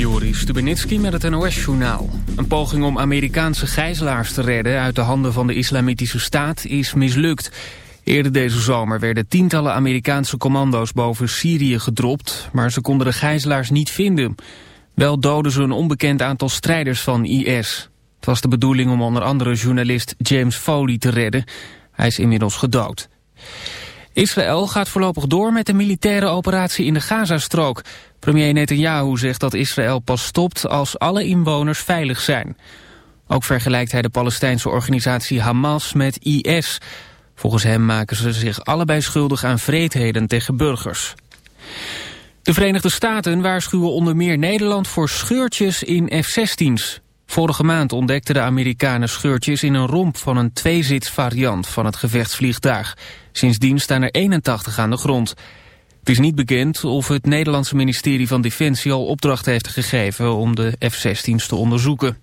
Joris Stubenitski met het NOS-journaal. Een poging om Amerikaanse gijzelaars te redden uit de handen van de Islamitische Staat is mislukt. Eerder deze zomer werden tientallen Amerikaanse commando's boven Syrië gedropt, maar ze konden de gijzelaars niet vinden. Wel doden ze een onbekend aantal strijders van IS. Het was de bedoeling om onder andere journalist James Foley te redden. Hij is inmiddels gedood. Israël gaat voorlopig door met de militaire operatie in de Gazastrook. Premier Netanyahu zegt dat Israël pas stopt als alle inwoners veilig zijn. Ook vergelijkt hij de Palestijnse organisatie Hamas met IS. Volgens hem maken ze zich allebei schuldig aan vreedheden tegen burgers. De Verenigde Staten waarschuwen onder meer Nederland voor scheurtjes in F-16's. Vorige maand ontdekten de Amerikanen scheurtjes in een romp van een tweezits variant van het gevechtsvliegtuig. Sindsdien staan er 81 aan de grond. Het is niet bekend of het Nederlandse ministerie van Defensie al opdracht heeft gegeven om de F-16's te onderzoeken.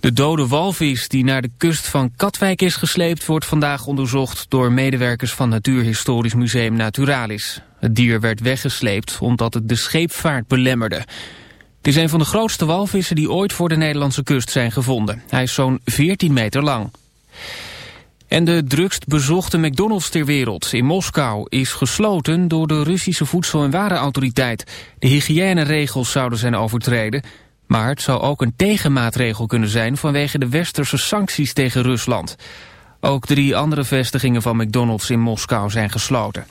De dode walvis die naar de kust van Katwijk is gesleept... wordt vandaag onderzocht door medewerkers van Natuurhistorisch Museum Naturalis. Het dier werd weggesleept omdat het de scheepvaart belemmerde. Het is een van de grootste walvissen die ooit voor de Nederlandse kust zijn gevonden. Hij is zo'n 14 meter lang. En de drukst bezochte McDonald's ter wereld in Moskou is gesloten door de Russische Voedsel- en Warenautoriteit. De hygiëneregels zouden zijn overtreden, maar het zou ook een tegenmaatregel kunnen zijn vanwege de westerse sancties tegen Rusland. Ook drie andere vestigingen van McDonald's in Moskou zijn gesloten.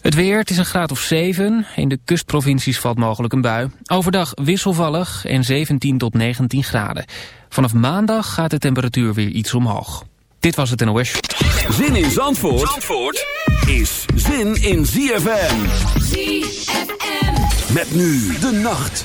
Het weer, het is een graad of 7. In de kustprovincies valt mogelijk een bui. Overdag wisselvallig en 17 tot 19 graden. Vanaf maandag gaat de temperatuur weer iets omhoog. Dit was het NOS. Zin in Zandvoort, Zandvoort is zin in ZFM. ZFM. Met nu de nacht.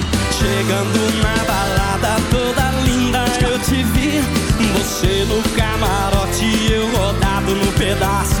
Chegando na balada toda linda eu te vi. Você no camarote eu rodado no pedaço.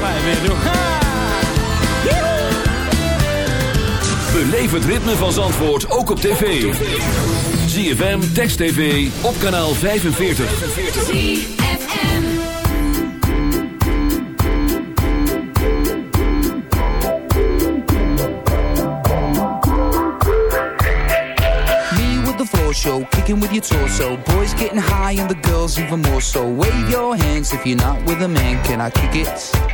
Ver, viu? Ah! Beleef het ritme van Zandvoort ook op tv. ZFM, Text TV, op kanaal 45. Me with the floor show, kicking with your torso. Boys getting high and the girls even more so. Wave your hands if you're not with a man. Can I kick it?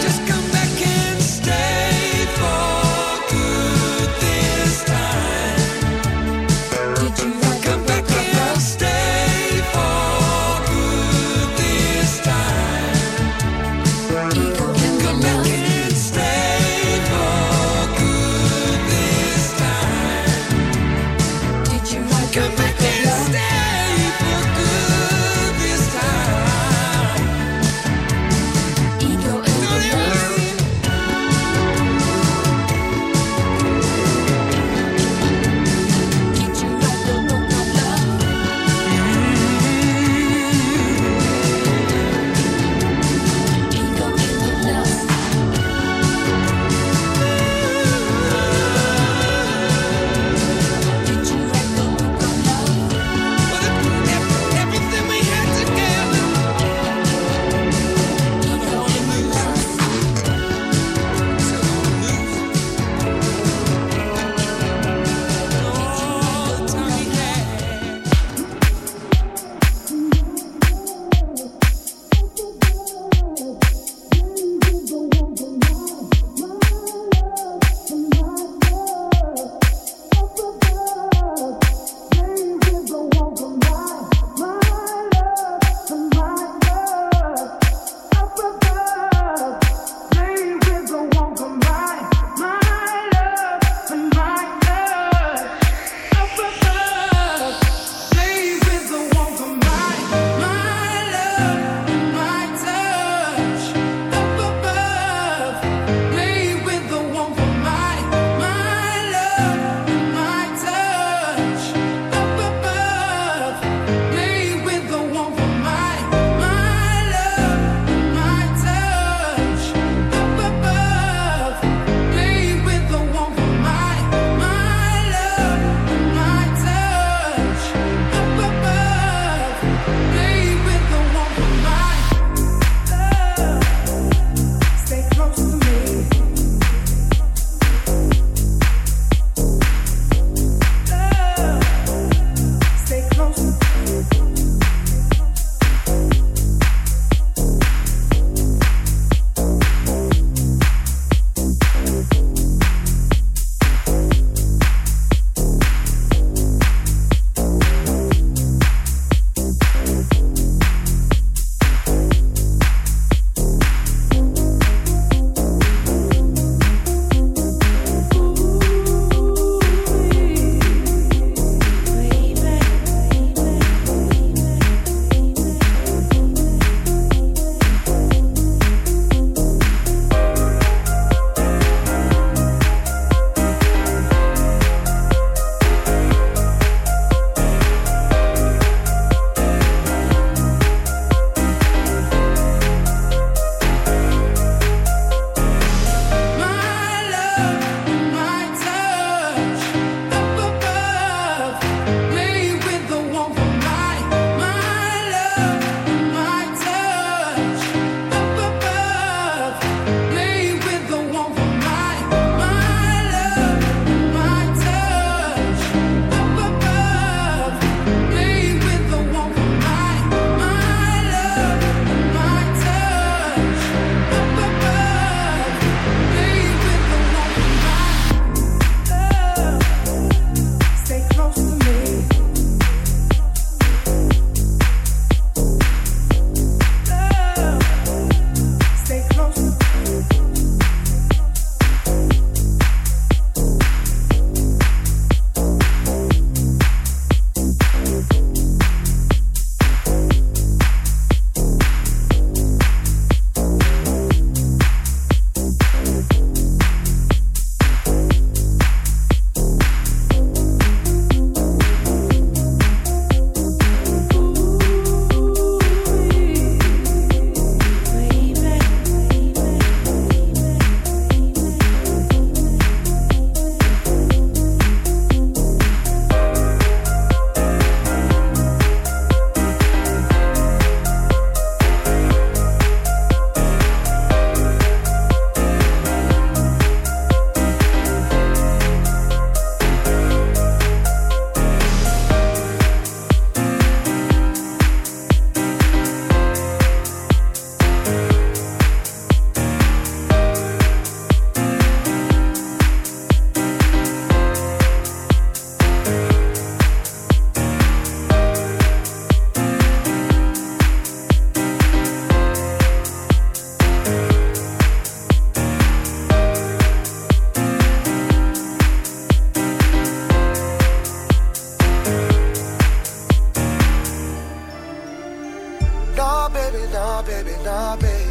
baby, babe. baby.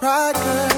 Pride girl.